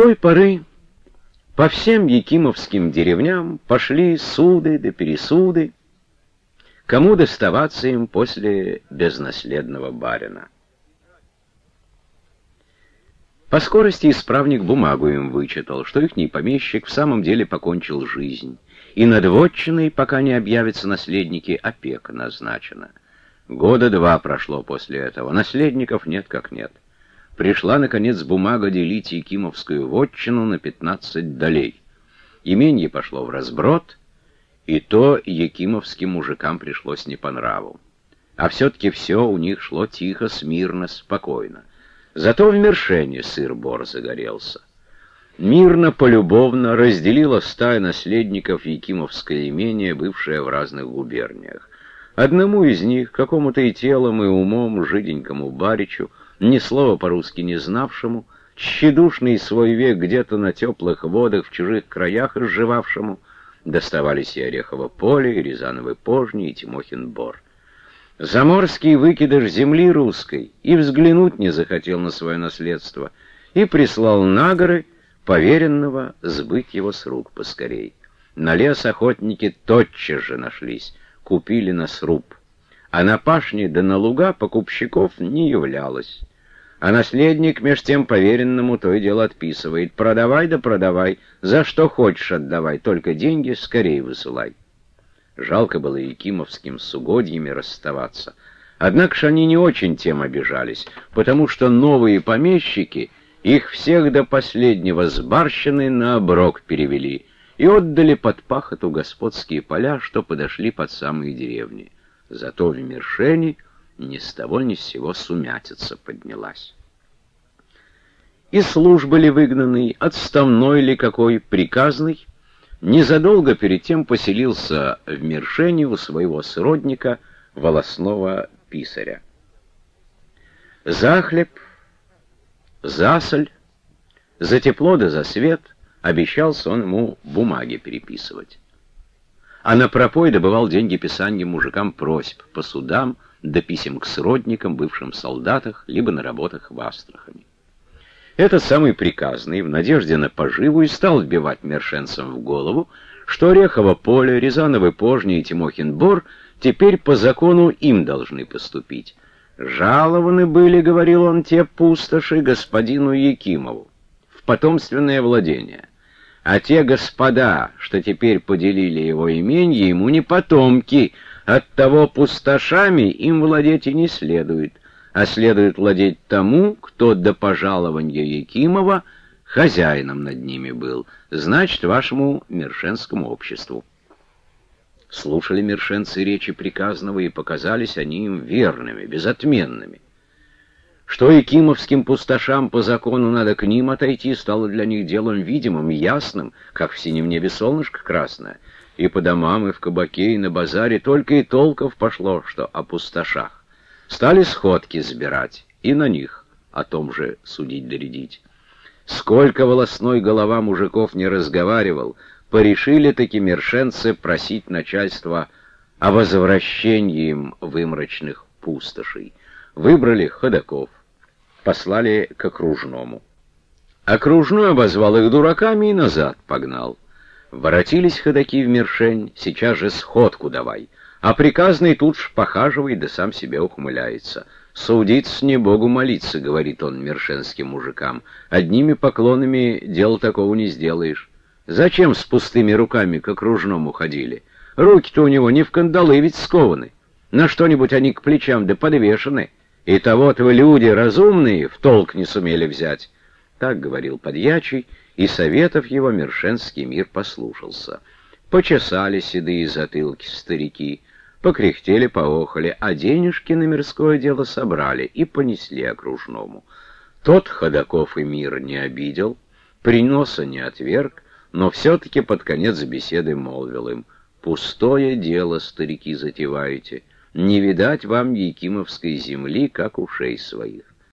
той поры по всем якимовским деревням пошли суды да пересуды, кому доставаться им после безнаследного барина. По скорости исправник бумагу им вычитал, что ихний помещик в самом деле покончил жизнь, и над вотчиной, пока не объявятся наследники, опека назначена. Года два прошло после этого, наследников нет как нет. Пришла, наконец, бумага делить Якимовскую вотчину на пятнадцать долей. Именье пошло в разброд — и то якимовским мужикам пришлось не по нраву. А все-таки все у них шло тихо, смирно, спокойно. Зато в Мершене сыр-бор загорелся. Мирно, полюбовно разделила стая наследников Якимовское имение, бывшее в разных губерниях. Одному из них, какому-то и телом, и умом, жиденькому баричу, ни слова по-русски не знавшему, тщедушный свой век где-то на теплых водах в чужих краях изживавшему, доставались и Орехово поле, и Рязановы пожни, и Тимохин бор. Заморский выкидыш земли русской и взглянуть не захотел на свое наследство, и прислал на горы поверенного сбыть его с рук поскорей. На лес охотники тотчас же нашлись, купили на сруб, а на пашне да на луга покупщиков не являлось. А наследник меж тем поверенному то и дело отписывает. Продавай да продавай, за что хочешь отдавай, только деньги скорее высылай. Жалко было Якимовским с угодьями расставаться. Однако ж они не очень тем обижались, потому что новые помещики их всех до последнего с барщины на оброк перевели и отдали под пахоту господские поля, что подошли под самые деревни. Зато в Мершене ни с того ни с сего сумятица поднялась. И службы ли выгнанный, отставной ли какой, приказный, незадолго перед тем поселился в Мершене у своего сродника, волосного писаря. За хлеб, за соль, за тепло да за свет обещался он ему бумаги переписывать. А на пропой добывал деньги писанием мужикам просьб по судам, до писем к сродникам, бывшим солдатах, либо на работах в Астрахани. Этот самый приказный, в надежде на поживу, и стал вбивать мершенцам в голову, что Орехово поле, Рязановы пожни и Тимохин бор теперь по закону им должны поступить. Жалованы были, говорил он, те пустоши господину Якимову в потомственное владение. А те господа, что теперь поделили его именье, ему не потомки, Оттого пустошами им владеть и не следует, а следует владеть тому, кто до пожалования Якимова хозяином над ними был, значит, вашему мершенскому обществу. Слушали мершенцы речи приказного, и показались они им верными, безотменными. Что якимовским пустошам по закону надо к ним отойти, стало для них делом видимым, ясным, как в синем небе солнышко красное — и по домам, и в кабаке, и на базаре только и толков пошло, что о пустошах. Стали сходки забирать, и на них о том же судить доредить. Сколько волосной голова мужиков не разговаривал, порешили таки мершенцы просить начальства о возвращении им вымрачных пустошей. Выбрали ходаков, послали к окружному. Окружной обозвал их дураками и назад погнал. Воротились ходаки в Мершень, сейчас же сходку давай. А приказный тут ж похаживает, да сам себе ухмыляется. «Судиться не Богу молиться», — говорит он мершенским мужикам. «Одними поклонами дел такого не сделаешь. Зачем с пустыми руками к окружному ходили? Руки-то у него не в кандалы ведь скованы. На что-нибудь они к плечам да подвешены. И того-то люди разумные в толк не сумели взять». Так говорил подьячий, — и советов его Мершенский мир послушался. Почесали седые затылки старики, покряхтели, поохали, а денежки на мирское дело собрали и понесли окружному. Тот Ходаков и мир не обидел, приноса не отверг, но все-таки под конец беседы молвил им, «Пустое дело, старики, затеваете, не видать вам Якимовской земли, как ушей своих.